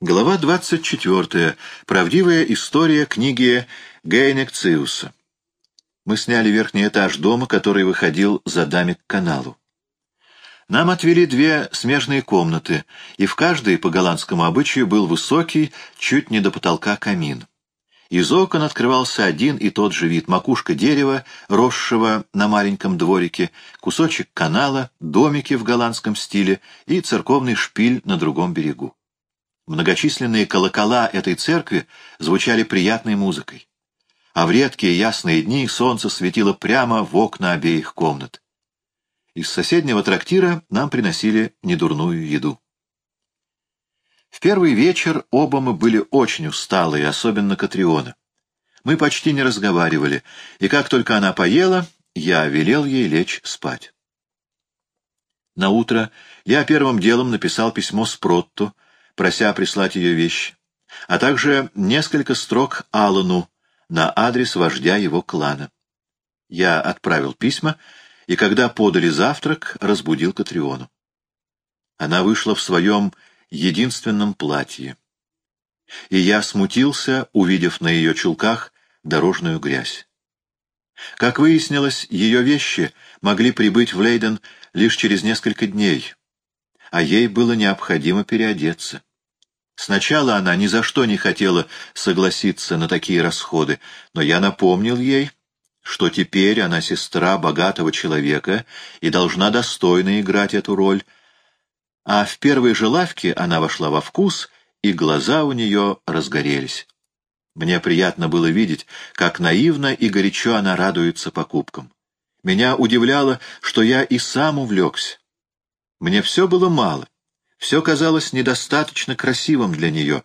Глава 24. Правдивая история книги Гейнекциуса. Мы сняли верхний этаж дома, который выходил за дами к каналу. Нам отвели две смежные комнаты, и в каждой, по голландскому обычаю, был высокий, чуть не до потолка камин. Из окон открывался один и тот же вид — макушка дерева, росшего на маленьком дворике, кусочек канала, домики в голландском стиле и церковный шпиль на другом берегу. Многочисленные колокола этой церкви звучали приятной музыкой. А в редкие ясные дни солнце светило прямо в окна обеих комнат. Из соседнего трактира нам приносили недурную еду. В первый вечер оба мы были очень усталые, особенно Катриона. Мы почти не разговаривали, и как только она поела, я велел ей лечь спать. На утро я первым делом написал письмо Спротту, прося прислать ее вещи, а также несколько строк Аллану на адрес вождя его клана. Я отправил письма, и когда подали завтрак, разбудил Катриону. Она вышла в своем единственном платье. И я смутился, увидев на ее чулках дорожную грязь. Как выяснилось, ее вещи могли прибыть в Лейден лишь через несколько дней, а ей было необходимо переодеться. Сначала она ни за что не хотела согласиться на такие расходы, но я напомнил ей, что теперь она сестра богатого человека и должна достойно играть эту роль. А в первой же лавке она вошла во вкус, и глаза у нее разгорелись. Мне приятно было видеть, как наивно и горячо она радуется покупкам. Меня удивляло, что я и сам увлекся. Мне все было мало. Все казалось недостаточно красивым для нее,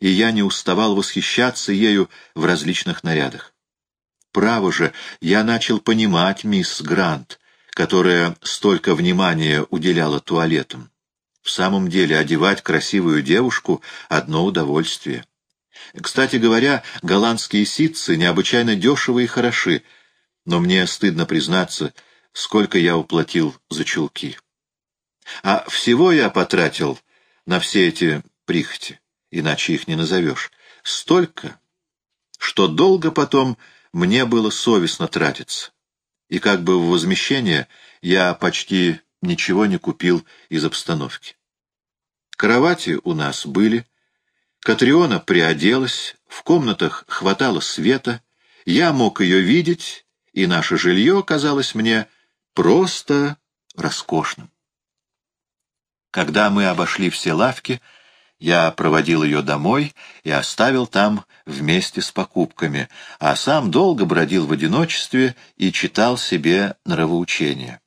и я не уставал восхищаться ею в различных нарядах. Право же, я начал понимать мисс Грант, которая столько внимания уделяла туалетам. В самом деле, одевать красивую девушку — одно удовольствие. Кстати говоря, голландские ситцы необычайно дешевы и хороши, но мне стыдно признаться, сколько я уплатил за чулки. А всего я потратил на все эти прихоти, иначе их не назовешь, столько, что долго потом мне было совестно тратиться. И как бы в возмещение я почти ничего не купил из обстановки. Кровати у нас были, Катриона приоделась, в комнатах хватало света, я мог ее видеть, и наше жилье казалось мне просто роскошным. Когда мы обошли все лавки, я проводил ее домой и оставил там вместе с покупками, а сам долго бродил в одиночестве и читал себе нравоучения.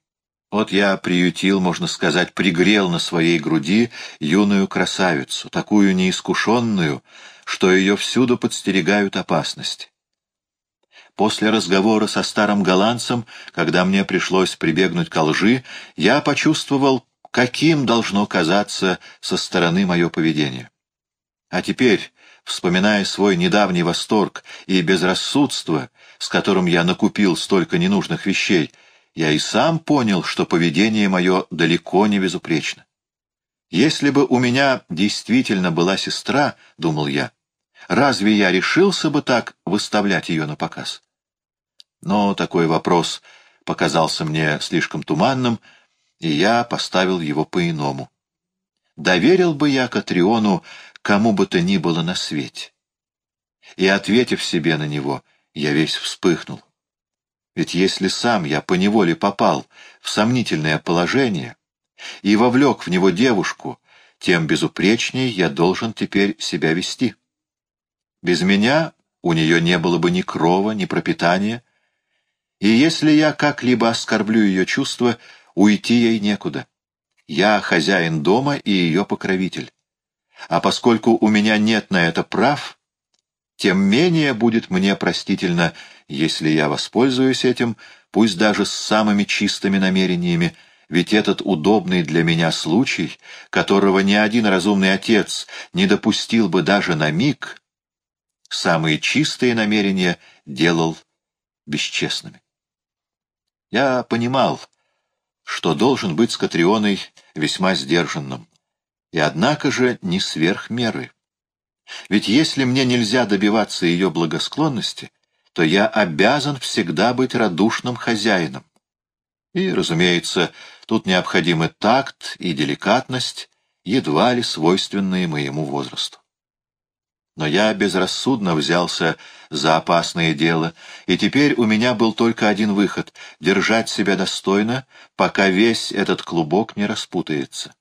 Вот я приютил, можно сказать, пригрел на своей груди юную красавицу, такую неискушенную, что ее всюду подстерегают опасности. После разговора со старым голландцем, когда мне пришлось прибегнуть к лжи, я почувствовал каким должно казаться со стороны мое поведение. А теперь, вспоминая свой недавний восторг и безрассудство, с которым я накупил столько ненужных вещей, я и сам понял, что поведение мое далеко не безупречно. Если бы у меня действительно была сестра, — думал я, — разве я решился бы так выставлять ее на показ? Но такой вопрос показался мне слишком туманным, — и я поставил его по-иному. Доверил бы я Катриону кому бы то ни было на свете. И, ответив себе на него, я весь вспыхнул. Ведь если сам я поневоле попал в сомнительное положение и вовлек в него девушку, тем безупречнее я должен теперь себя вести. Без меня у нее не было бы ни крова, ни пропитания, и если я как-либо оскорблю ее чувства, Уйти ей некуда. Я хозяин дома и ее покровитель. А поскольку у меня нет на это прав, тем менее будет мне простительно, если я воспользуюсь этим, пусть даже с самыми чистыми намерениями, ведь этот удобный для меня случай, которого ни один разумный отец не допустил бы даже на миг, самые чистые намерения делал бесчестными. Я понимал, что должен быть с Катрионой весьма сдержанным, и однако же не сверх меры. Ведь если мне нельзя добиваться ее благосклонности, то я обязан всегда быть радушным хозяином. И, разумеется, тут необходимы такт и деликатность, едва ли свойственные моему возрасту. Но я безрассудно взялся за опасное дело, и теперь у меня был только один выход — держать себя достойно, пока весь этот клубок не распутается.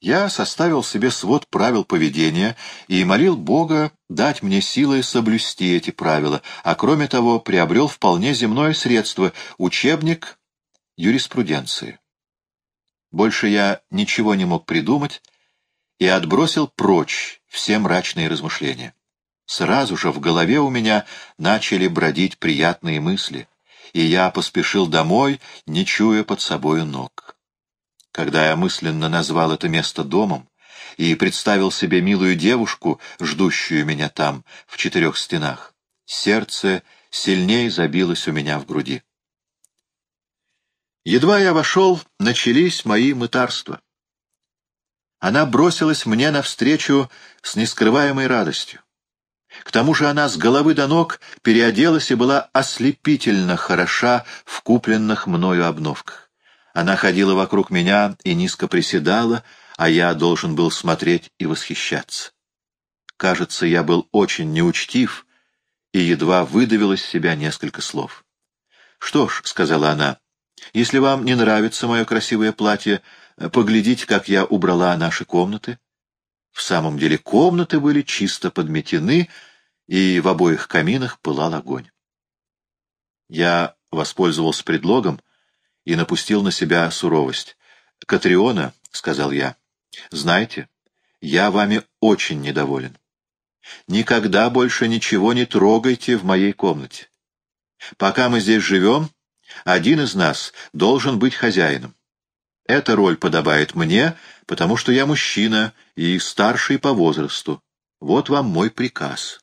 Я составил себе свод правил поведения и молил Бога дать мне силы соблюсти эти правила, а кроме того приобрел вполне земное средство — учебник юриспруденции. Больше я ничего не мог придумать и отбросил прочь все мрачные размышления. Сразу же в голове у меня начали бродить приятные мысли, и я поспешил домой, не чуя под собою ног. Когда я мысленно назвал это место домом и представил себе милую девушку, ждущую меня там, в четырех стенах, сердце сильнее забилось у меня в груди. Едва я вошел, начались мои мытарства. Она бросилась мне навстречу с нескрываемой радостью. К тому же она с головы до ног переоделась и была ослепительно хороша в купленных мною обновках. Она ходила вокруг меня и низко приседала, а я должен был смотреть и восхищаться. Кажется, я был очень неучтив и едва выдавил из себя несколько слов. «Что ж», — сказала она, — «если вам не нравится мое красивое платье, поглядите, как я убрала наши комнаты». В самом деле комнаты были чисто подметены, и в обоих каминах пылал огонь. Я воспользовался предлогом, и напустил на себя суровость. «Катриона», — сказал я, — «знаете, я вами очень недоволен. Никогда больше ничего не трогайте в моей комнате. Пока мы здесь живем, один из нас должен быть хозяином. Эта роль подобает мне, потому что я мужчина и старший по возрасту. Вот вам мой приказ».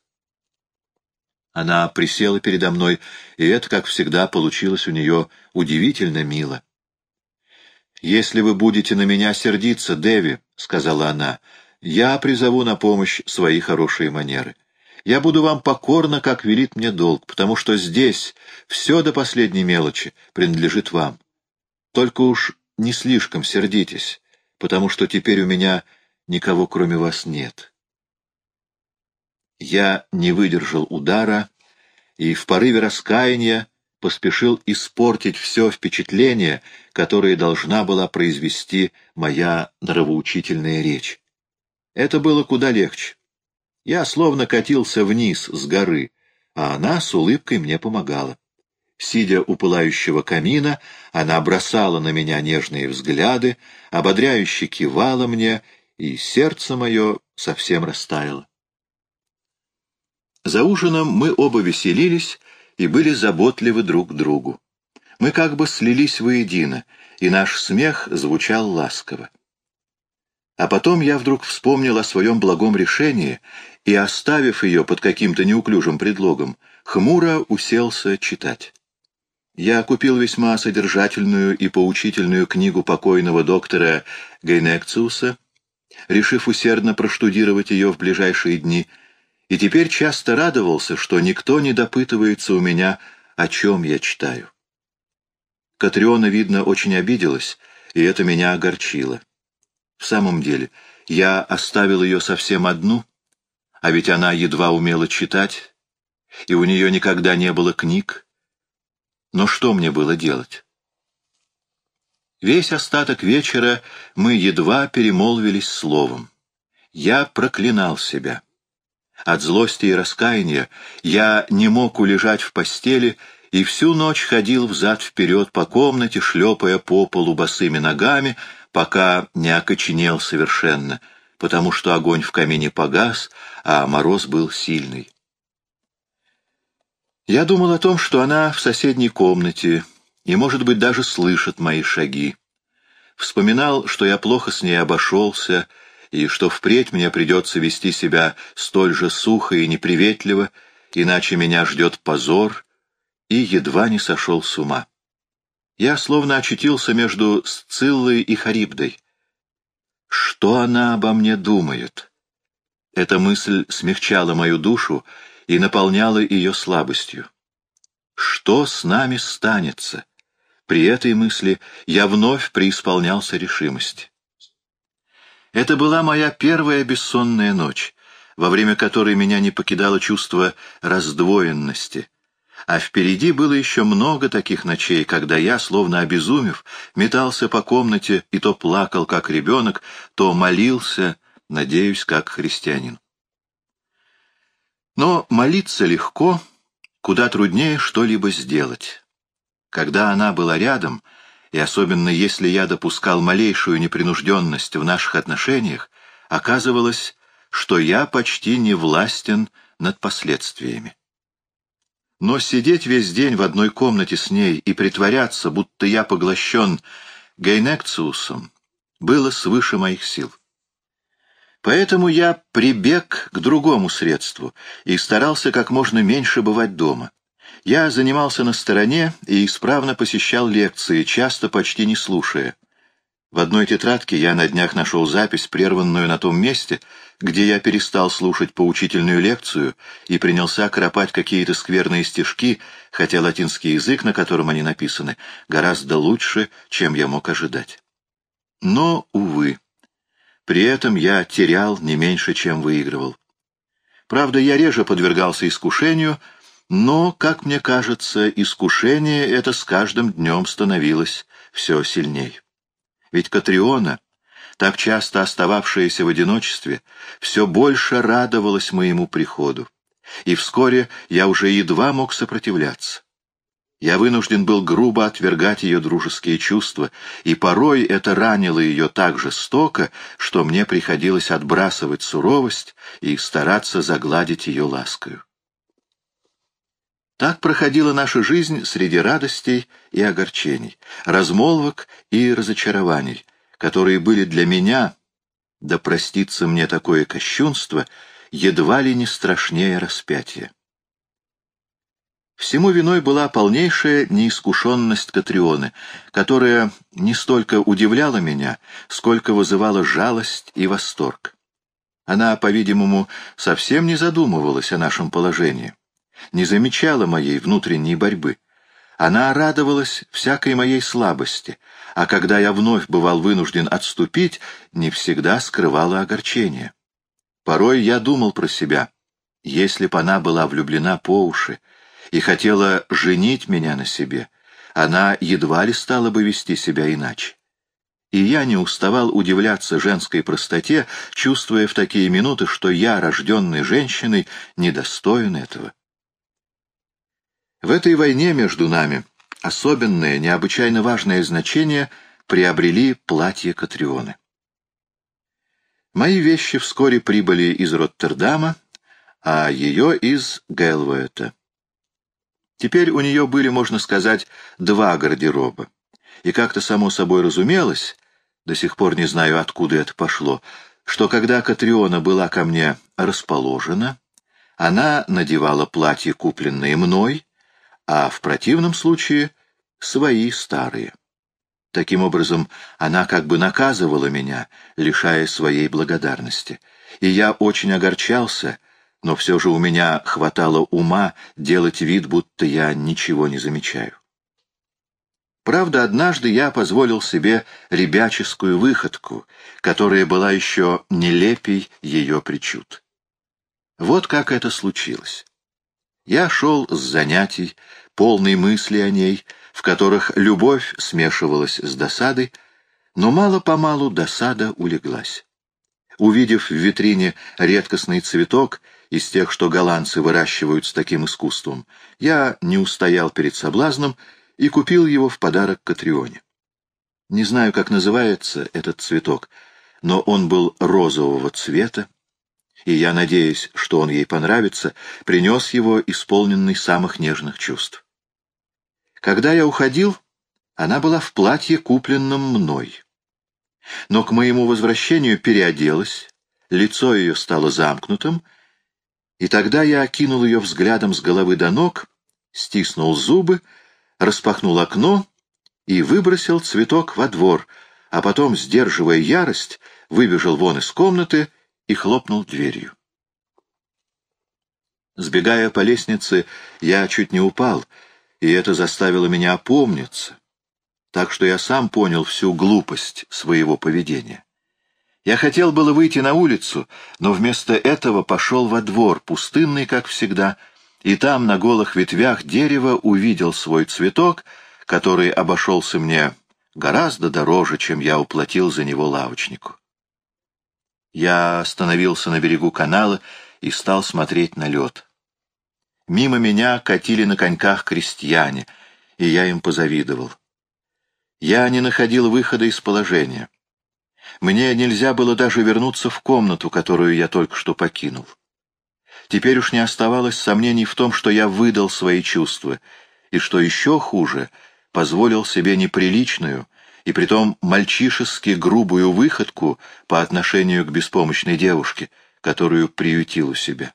Она присела передо мной, и это, как всегда, получилось у нее удивительно мило. «Если вы будете на меня сердиться, Дэви, — сказала она, — я призову на помощь свои хорошие манеры. Я буду вам покорна, как велит мне долг, потому что здесь все до последней мелочи принадлежит вам. Только уж не слишком сердитесь, потому что теперь у меня никого кроме вас нет». Я не выдержал удара и в порыве раскаяния поспешил испортить все впечатление, которое должна была произвести моя нравоучительная речь. Это было куда легче. Я словно катился вниз с горы, а она с улыбкой мне помогала. Сидя у пылающего камина, она бросала на меня нежные взгляды, ободряюще кивала мне, и сердце мое совсем растаяло. За ужином мы оба веселились и были заботливы друг к другу. Мы как бы слились воедино, и наш смех звучал ласково. А потом я вдруг вспомнил о своем благом решении и, оставив ее под каким-то неуклюжим предлогом, хмуро уселся читать. Я купил весьма содержательную и поучительную книгу покойного доктора Гейнекциуса, решив усердно проштудировать ее в ближайшие дни — и теперь часто радовался, что никто не допытывается у меня, о чем я читаю. Катриона, видно, очень обиделась, и это меня огорчило. В самом деле, я оставил ее совсем одну, а ведь она едва умела читать, и у нее никогда не было книг. Но что мне было делать? Весь остаток вечера мы едва перемолвились словом. Я проклинал себя. От злости и раскаяния я не мог улежать в постели и всю ночь ходил взад-вперед по комнате, шлепая по полу босыми ногами, пока не окоченел совершенно, потому что огонь в камине погас, а мороз был сильный. Я думал о том, что она в соседней комнате и, может быть, даже слышит мои шаги. Вспоминал, что я плохо с ней обошелся, и что впредь мне придется вести себя столь же сухо и неприветливо, иначе меня ждет позор, и едва не сошел с ума. Я словно очутился между Сциллой и Харибдой. Что она обо мне думает? Эта мысль смягчала мою душу и наполняла ее слабостью. Что с нами станется? При этой мысли я вновь преисполнялся решимости. Это была моя первая бессонная ночь, во время которой меня не покидало чувство раздвоенности, а впереди было еще много таких ночей, когда я, словно обезумев, метался по комнате и то плакал, как ребенок, то молился, надеюсь, как христианин. Но молиться легко, куда труднее что-либо сделать. Когда она была рядом, и особенно если я допускал малейшую непринужденность в наших отношениях, оказывалось, что я почти не властен над последствиями. Но сидеть весь день в одной комнате с ней и притворяться, будто я поглощен гейнекциусом, было свыше моих сил. Поэтому я прибег к другому средству и старался как можно меньше бывать дома. Я занимался на стороне и исправно посещал лекции, часто почти не слушая. В одной тетрадке я на днях нашел запись, прерванную на том месте, где я перестал слушать поучительную лекцию и принялся кропать какие-то скверные стишки, хотя латинский язык, на котором они написаны, гораздо лучше, чем я мог ожидать. Но, увы, при этом я терял не меньше, чем выигрывал. Правда, я реже подвергался искушению, но, как мне кажется, искушение это с каждым днем становилось все сильней. Ведь Катриона, так часто остававшаяся в одиночестве, все больше радовалась моему приходу, и вскоре я уже едва мог сопротивляться. Я вынужден был грубо отвергать ее дружеские чувства, и порой это ранило ее так жестоко, что мне приходилось отбрасывать суровость и стараться загладить ее ласкою. Так проходила наша жизнь среди радостей и огорчений, размолвок и разочарований, которые были для меня, да простится мне такое кощунство, едва ли не страшнее распятия. Всему виной была полнейшая неискушенность Катрионы, которая не столько удивляла меня, сколько вызывала жалость и восторг. Она, по-видимому, совсем не задумывалась о нашем положении, не замечала моей внутренней борьбы. Она радовалась всякой моей слабости, а когда я вновь бывал вынужден отступить, не всегда скрывала огорчение. Порой я думал про себя, если б она была влюблена по уши, и хотела женить меня на себе, она едва ли стала бы вести себя иначе. И я не уставал удивляться женской простоте, чувствуя в такие минуты, что я, рожденный женщиной, недостоин этого. В этой войне между нами особенное, необычайно важное значение приобрели платья Катрионы. Мои вещи вскоре прибыли из Роттердама, а ее из Гелвуэта. Теперь у нее были, можно сказать, два гардероба. И как-то само собой разумелось, до сих пор не знаю, откуда это пошло, что когда Катриона была ко мне расположена, она надевала платье, купленное мной, а в противном случае — свои старые. Таким образом, она как бы наказывала меня, лишая своей благодарности. И я очень огорчался, но все же у меня хватало ума делать вид, будто я ничего не замечаю. Правда, однажды я позволил себе ребяческую выходку, которая была еще нелепей ее причуд. Вот как это случилось. Я шел с занятий, полной мысли о ней, в которых любовь смешивалась с досадой, но мало-помалу досада улеглась. Увидев в витрине редкостный цветок, из тех, что голландцы выращивают с таким искусством, я не устоял перед соблазном и купил его в подарок Катрионе. Не знаю, как называется этот цветок, но он был розового цвета, и я, надеясь, что он ей понравится, принес его, исполненный самых нежных чувств. Когда я уходил, она была в платье, купленном мной. Но к моему возвращению переоделась, лицо ее стало замкнутым, и тогда я окинул ее взглядом с головы до ног, стиснул зубы, распахнул окно и выбросил цветок во двор, а потом, сдерживая ярость, выбежал вон из комнаты и хлопнул дверью. Сбегая по лестнице, я чуть не упал, и это заставило меня опомниться, так что я сам понял всю глупость своего поведения. Я хотел было выйти на улицу, но вместо этого пошел во двор, пустынный, как всегда, и там, на голых ветвях дерева, увидел свой цветок, который обошелся мне гораздо дороже, чем я уплатил за него лавочнику. Я остановился на берегу канала и стал смотреть на лед. Мимо меня катили на коньках крестьяне, и я им позавидовал. Я не находил выхода из положения. Мне нельзя было даже вернуться в комнату, которую я только что покинул. Теперь уж не оставалось сомнений в том, что я выдал свои чувства, и, что еще хуже, позволил себе неприличную и притом мальчишески грубую выходку по отношению к беспомощной девушке, которую приютил у себя.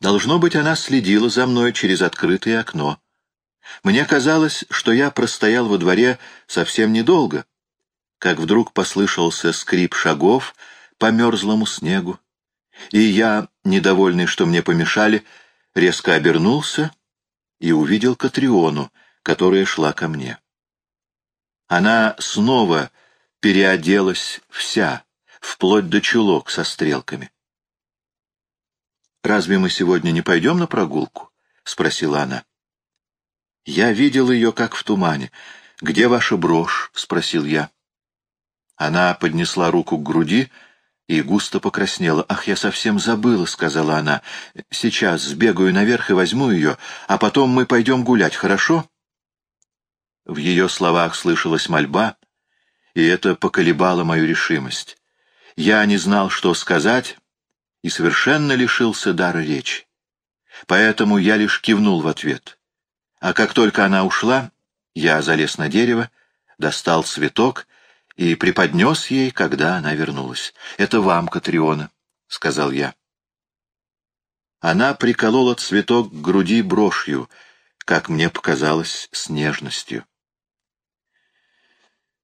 Должно быть, она следила за мной через открытое окно. Мне казалось, что я простоял во дворе совсем недолго, как вдруг послышался скрип шагов по мерзлому снегу, и я, недовольный, что мне помешали, резко обернулся и увидел Катриону, которая шла ко мне. Она снова переоделась вся, вплоть до чулок со стрелками. «Разве мы сегодня не пойдем на прогулку?» — спросила она. Я видел ее, как в тумане. «Где ваша брошь?» — спросил я. Она поднесла руку к груди и густо покраснела. «Ах, я совсем забыла», — сказала она. «Сейчас сбегаю наверх и возьму ее, а потом мы пойдем гулять, хорошо?» В ее словах слышалась мольба, и это поколебало мою решимость. Я не знал, что сказать, и совершенно лишился дара речи. Поэтому я лишь кивнул в ответ. А как только она ушла, я залез на дерево, достал цветок и преподнес ей, когда она вернулась. «Это вам, Катриона», — сказал я. Она приколола цветок к груди брошью, как мне показалось, с нежностью.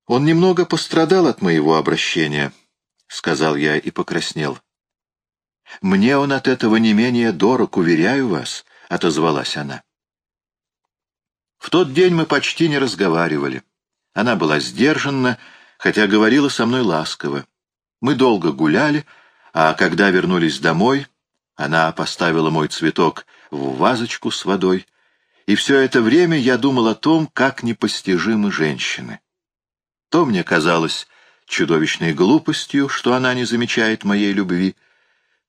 «Он немного пострадал от моего обращения», — сказал я и покраснел. «Мне он от этого не менее дорог, уверяю вас», — отозвалась она. В тот день мы почти не разговаривали. Она была сдержанна, хотя говорила со мной ласково. Мы долго гуляли, а когда вернулись домой, она поставила мой цветок в вазочку с водой, и все это время я думал о том, как непостижимы женщины. То мне казалось чудовищной глупостью, что она не замечает моей любви,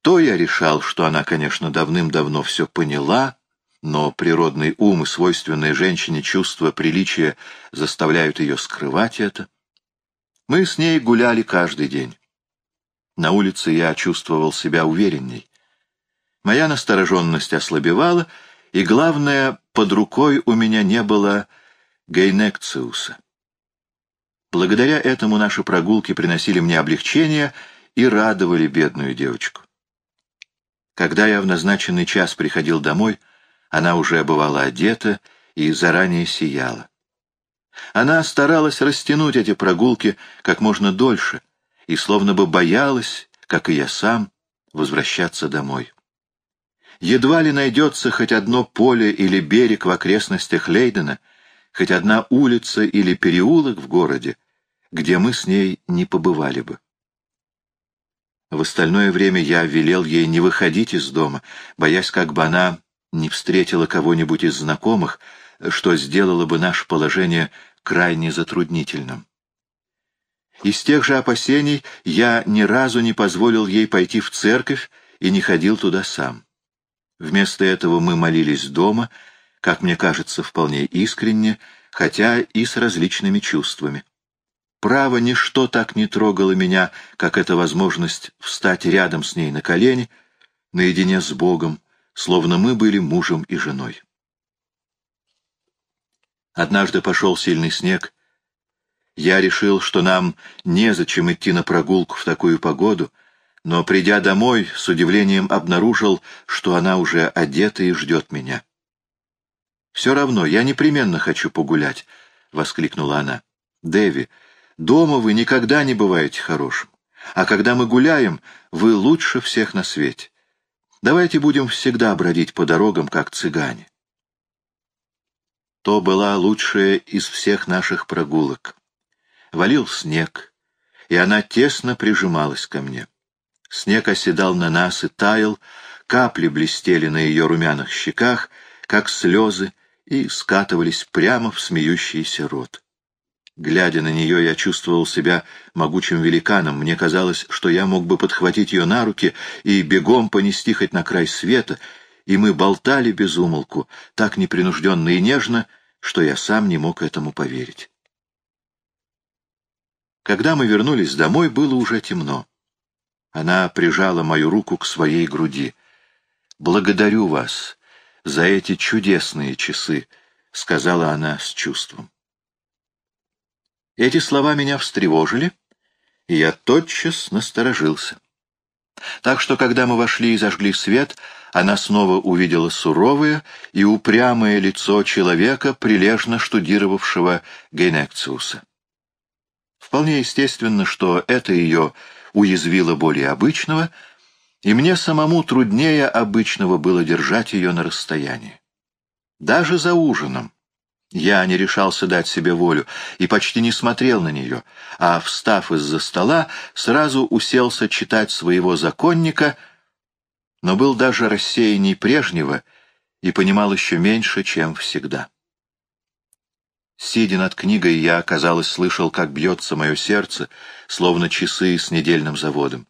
то я решал, что она, конечно, давным-давно все поняла, но природный ум и свойственное женщине чувство приличия заставляют ее скрывать это. Мы с ней гуляли каждый день. На улице я чувствовал себя уверенней. Моя настороженность ослабевала, и, главное, под рукой у меня не было гейнекциуса. Благодаря этому наши прогулки приносили мне облегчение и радовали бедную девочку. Когда я в назначенный час приходил домой, она уже бывала одета и заранее сияла. Она старалась растянуть эти прогулки как можно дольше и словно бы боялась, как и я сам, возвращаться домой. Едва ли найдется хоть одно поле или берег в окрестностях Лейдена, хоть одна улица или переулок в городе, где мы с ней не побывали бы. В остальное время я велел ей не выходить из дома, боясь, как бы она не встретила кого-нибудь из знакомых, что сделало бы наше положение крайне затруднительным. Из тех же опасений я ни разу не позволил ей пойти в церковь и не ходил туда сам. Вместо этого мы молились дома, как мне кажется, вполне искренне, хотя и с различными чувствами. Право, ничто так не трогало меня, как эта возможность встать рядом с ней на колени, наедине с Богом, словно мы были мужем и женой. Однажды пошел сильный снег. Я решил, что нам незачем идти на прогулку в такую погоду, но, придя домой, с удивлением обнаружил, что она уже одета и ждет меня. «Все равно, я непременно хочу погулять», — воскликнула она. «Дэви, Дома вы никогда не бываете хорошим, а когда мы гуляем, вы лучше всех на свете. Давайте будем всегда бродить по дорогам, как цыгане. То была лучшая из всех наших прогулок. Валил снег, и она тесно прижималась ко мне. Снег оседал на нас и таял, капли блестели на ее румяных щеках, как слезы, и скатывались прямо в смеющийся рот. Глядя на нее, я чувствовал себя могучим великаном. Мне казалось, что я мог бы подхватить ее на руки и бегом понести хоть на край света, и мы болтали без умолку, так непринужденно и нежно, что я сам не мог этому поверить. Когда мы вернулись домой, было уже темно. Она прижала мою руку к своей груди. «Благодарю вас за эти чудесные часы», — сказала она с чувством. Эти слова меня встревожили, и я тотчас насторожился. Так что, когда мы вошли и зажгли свет, она снова увидела суровое и упрямое лицо человека, прилежно штудировавшего Гейнекциуса. Вполне естественно, что это ее уязвило более обычного, и мне самому труднее обычного было держать ее на расстоянии. Даже за ужином, я не решался дать себе волю и почти не смотрел на нее, а, встав из-за стола, сразу уселся читать своего законника, но был даже рассеянней прежнего и понимал еще меньше, чем всегда. Сидя над книгой, я, казалось, слышал, как бьется мое сердце, словно часы с недельным заводом.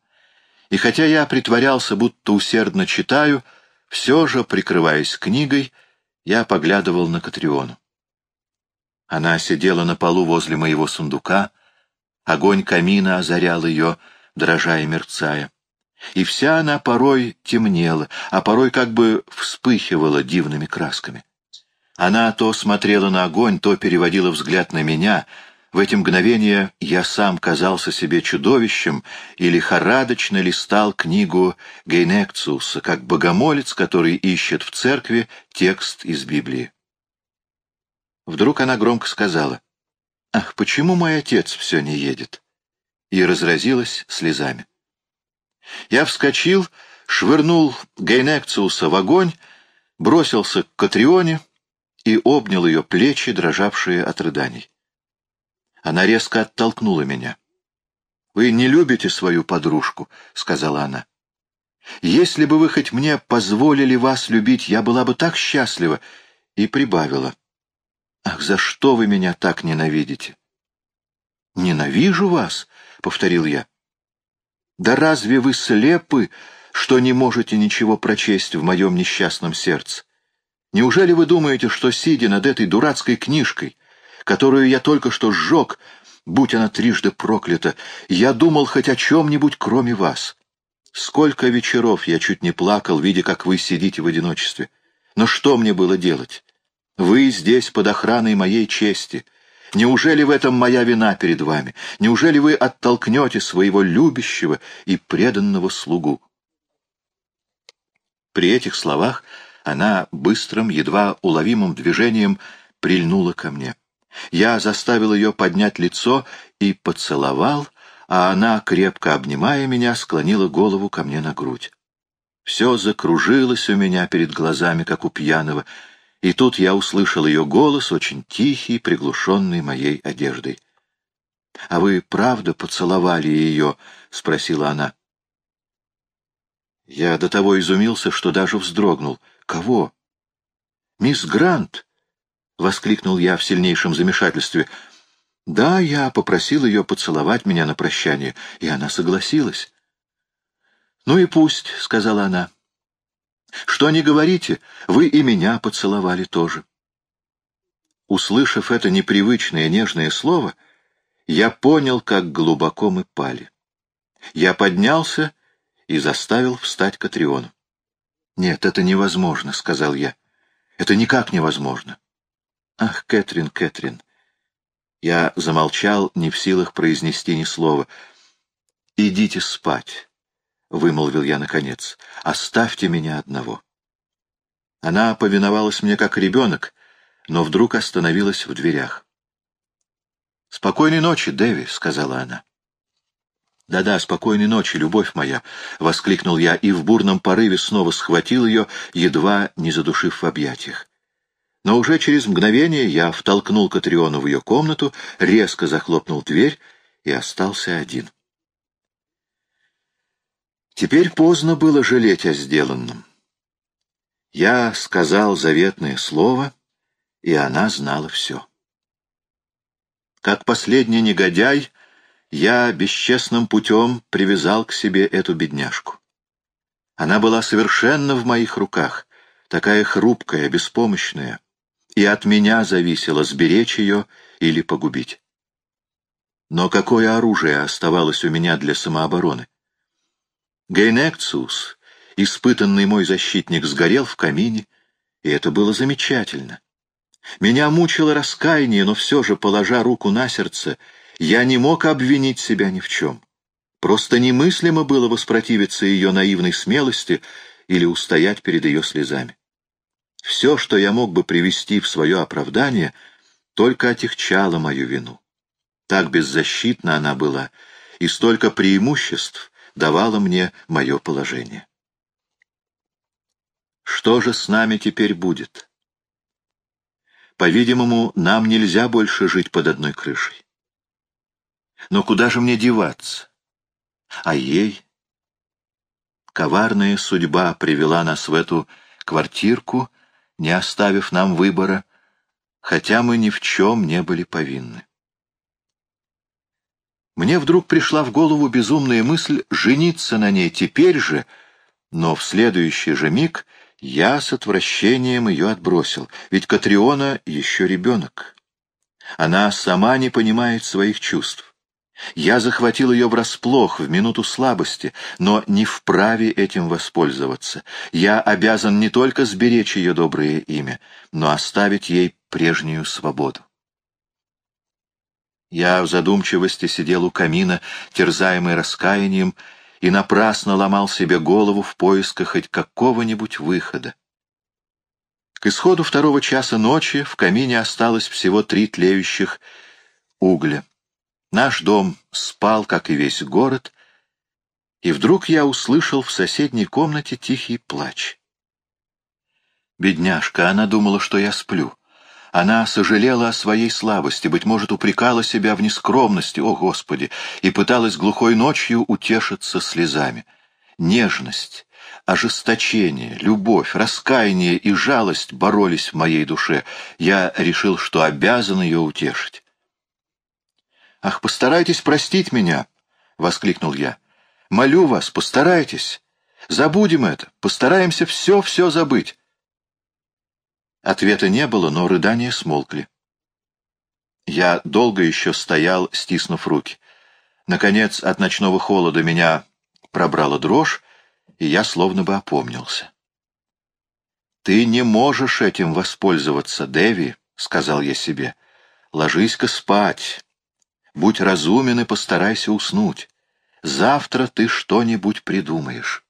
И хотя я притворялся, будто усердно читаю, все же, прикрываясь книгой, я поглядывал на Катриону. Она сидела на полу возле моего сундука, огонь камина озарял ее, дрожа и мерцая. И вся она порой темнела, а порой как бы вспыхивала дивными красками. Она то смотрела на огонь, то переводила взгляд на меня. В эти мгновения я сам казался себе чудовищем и лихорадочно листал книгу Гейнекциуса, как богомолец, который ищет в церкви текст из Библии. Вдруг она громко сказала, «Ах, почему мой отец все не едет?» и разразилась слезами. Я вскочил, швырнул Гейнекциуса в огонь, бросился к Катрионе и обнял ее плечи, дрожавшие от рыданий. Она резко оттолкнула меня. «Вы не любите свою подружку», — сказала она. «Если бы вы хоть мне позволили вас любить, я была бы так счастлива», и прибавила. Ах, за что вы меня так ненавидите? Ненавижу вас, — повторил я. Да разве вы слепы, что не можете ничего прочесть в моем несчастном сердце? Неужели вы думаете, что, сидя над этой дурацкой книжкой, которую я только что сжег, будь она трижды проклята, я думал хоть о чем-нибудь, кроме вас? Сколько вечеров я чуть не плакал, видя, как вы сидите в одиночестве. Но что мне было делать? Вы здесь под охраной моей чести. Неужели в этом моя вина перед вами? Неужели вы оттолкнете своего любящего и преданного слугу?» При этих словах она быстрым, едва уловимым движением прильнула ко мне. Я заставил ее поднять лицо и поцеловал, а она, крепко обнимая меня, склонила голову ко мне на грудь. Все закружилось у меня перед глазами, как у пьяного, и тут я услышал ее голос, очень тихий, приглушенный моей одеждой. — А вы правда поцеловали ее? — спросила она. Я до того изумился, что даже вздрогнул. — Кого? — Мисс Грант! — воскликнул я в сильнейшем замешательстве. — Да, я попросил ее поцеловать меня на прощание, и она согласилась. — Ну и пусть, — сказала она. — что не говорите, вы и меня поцеловали тоже. Услышав это непривычное нежное слово, я понял, как глубоко мы пали. Я поднялся и заставил встать Катриону. «Нет, это невозможно», — сказал я. «Это никак невозможно». «Ах, Кэтрин, Кэтрин!» Я замолчал, не в силах произнести ни слова. «Идите спать. — вымолвил я наконец, — «оставьте меня одного». Она повиновалась мне как ребенок, но вдруг остановилась в дверях. «Спокойной ночи, Дэви», — сказала она. «Да-да, спокойной ночи, любовь моя!» — воскликнул я и в бурном порыве снова схватил ее, едва не задушив в объятиях. Но уже через мгновение я втолкнул Катриону в ее комнату, резко захлопнул дверь и остался один. Теперь поздно было жалеть о сделанном. Я сказал заветное слово, и она знала все. Как последний негодяй, я бесчестным путем привязал к себе эту бедняжку. Она была совершенно в моих руках, такая хрупкая, беспомощная, и от меня зависело сберечь ее или погубить. Но какое оружие оставалось у меня для самообороны? Гейнекциус, испытанный мой защитник, сгорел в камине, и это было замечательно. Меня мучило раскаяние, но все же, положа руку на сердце, я не мог обвинить себя ни в чем. Просто немыслимо было воспротивиться ее наивной смелости или устоять перед ее слезами. Все, что я мог бы привести в свое оправдание, только отягчало мою вину. Так беззащитна она была, и столько преимуществ давало мне мое положение. Что же с нами теперь будет? По-видимому, нам нельзя больше жить под одной крышей. Но куда же мне деваться? А ей? Коварная судьба привела нас в эту квартирку, не оставив нам выбора, хотя мы ни в чем не были повинны. Мне вдруг пришла в голову безумная мысль жениться на ней теперь же, но в следующий же миг я с отвращением ее отбросил, ведь Катриона еще ребенок. Она сама не понимает своих чувств. Я захватил ее врасплох в минуту слабости, но не вправе этим воспользоваться. Я обязан не только сберечь ее доброе имя, но оставить ей прежнюю свободу. Я в задумчивости сидел у камина, терзаемый раскаянием, и напрасно ломал себе голову в поисках хоть какого-нибудь выхода. К исходу второго часа ночи в камине осталось всего три тлеющих угля. Наш дом спал, как и весь город, и вдруг я услышал в соседней комнате тихий плач. Бедняжка, она думала, что я сплю. Она сожалела о своей слабости, быть может, упрекала себя в нескромности, о Господи, и пыталась глухой ночью утешиться слезами. Нежность, ожесточение, любовь, раскаяние и жалость боролись в моей душе. Я решил, что обязан ее утешить. «Ах, постарайтесь простить меня!» — воскликнул я. «Молю вас, постарайтесь. Забудем это, постараемся все-все забыть. Ответа не было, но рыдания смолкли. Я долго еще стоял, стиснув руки. Наконец, от ночного холода меня пробрала дрожь, и я словно бы опомнился. «Ты не можешь этим воспользоваться, Дэви», — сказал я себе. «Ложись-ка спать. Будь разумен и постарайся уснуть. Завтра ты что-нибудь придумаешь».